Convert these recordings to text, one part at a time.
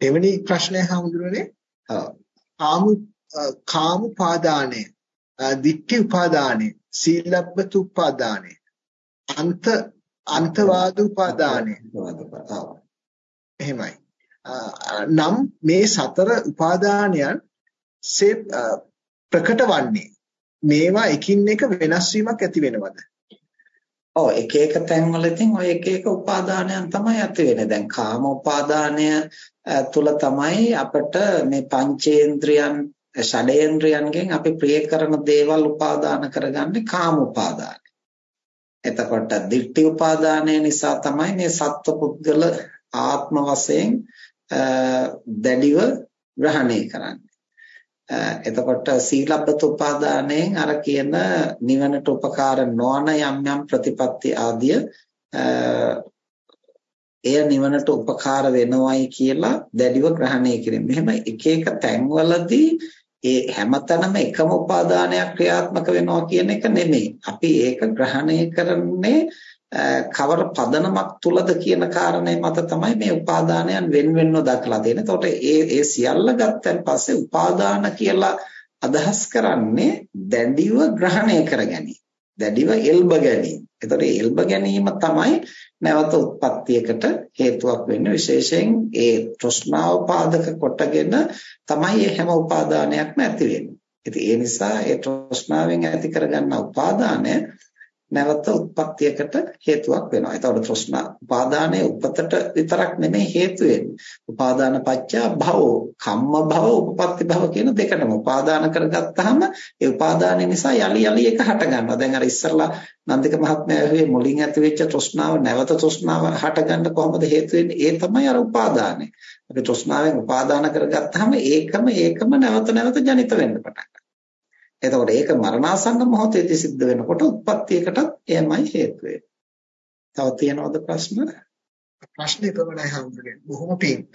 එවැනි ප්‍රශ්නය හඳුනන්නේ ආමු කාම උපාදානය, ditthi උපාදානය, සීලබ්බත උපාදානය, අන්ත අන්තවාද උපාදානය. එහෙමයි. නම් මේ සතර උපාදානයන් ප්‍රකට වන්නේ මේවා එකින් එක වෙනස් වීමක් ඇති වෙනවද? ඔව් එක එක තැන්වල ඉතින් ওই එක එක උපාදානයන් තමයි ඇති වෙන්නේ. දැන් කාම උපාදානය තුල තමයි අපිට මේ පංචේන්ද්‍රයන් ෂඩේන්ද්‍රයන්ගෙන් අපි ප්‍රිය කරන දේවල් උපාදාන කරගන්නේ කාම උපාදානය. එතකොට දිට්ඨි උපාදානය නිසා තමයි මේ සත්පුද්ගල ආත්ම වශයෙන් දැඩිව ග්‍රහණය කරන්නේ. එතකොට සීලබ්බත උපාදානයෙන් අර කියන නිවනට උපකාර නොවන යම් යම් ප්‍රතිපත්ති ආදිය එය නිවනට උපකාර වෙනවයි කියලා දැඩිව ග්‍රහණය කිරීම. මෙහෙම එක එක තැන්වලදී ඒ හැමතැනම එකම උපාදානයක් ක්‍රියාත්මක වෙනවා කියන එක නෙමෙයි. අපි ඒක ග්‍රහණය කරන්නේ කවර පදනමක් තුලද කියන කාරණය මත තමයි මේ උපාදානයන් වෙන වෙනව දක්ලා තියෙන්නේ. එතකොට ඒ ඒ සියල්ල ගත්තන් පස්සේ උපාදාන කියලා අදහස් කරන්නේ දැඩිව ග්‍රහණය කර ගැනීම. දැඩිව එල්බ ගැනීම. එතකොට එල්බ ගැනීම තමයි නැවත උත්පත්තියකට හේතුවක් වෙන්නේ විශේෂයෙන් ඒ තෘෂ්ණාව පාදක කොටගෙන තමයි මේ හැම උපාදානයක්ම ඇති වෙන්නේ. ඉතින් ඒ නිසා ඒ තෘෂ්ණාවෙන් ඇති කරගන්න උපාදානය නැවත උත්පත්තියකට හේතුවක් වෙනවා. ඒතකොට තෘෂ්ණා උපාදානයේ උපතට විතරක් නෙමෙයි හේතු වෙන්නේ. උපාදාන පත්‍ය භවෝ කම්ම භව උපපත්ති භව කියන දෙකටම උපාදාන කරගත්තාම ඒ උපාදානය නිසා යලි යලි එක හට ගන්නවා. දැන් අර ඉස්සරලා නන්දික මහත්මයා ඇහුවේ මුලින් ඇති වෙච්ච තෘෂ්ණාව නැවත තෘෂ්ණාව හටගන්න කොහොමද හේතු වෙන්නේ? ඒ තමයි අර උපාදානය. අපි තෘෂ්ණාවෙන් උපාදාන කරගත්තාම ඒකම ඒකම නැවත නැවත ජනිත වෙන්න පටන් එතකොට ඒක මරණාසන්න මොහොතේදී සිද්ධ වෙනකොට උත්පත්තියකටත් එයමයි හේතු වෙන්නේ. තව තියෙනවද ප්‍රශ්න? ප්‍රශ්න ඉපමණයි හම්බුනේ. බොහොම පිං.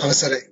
අවසරයි.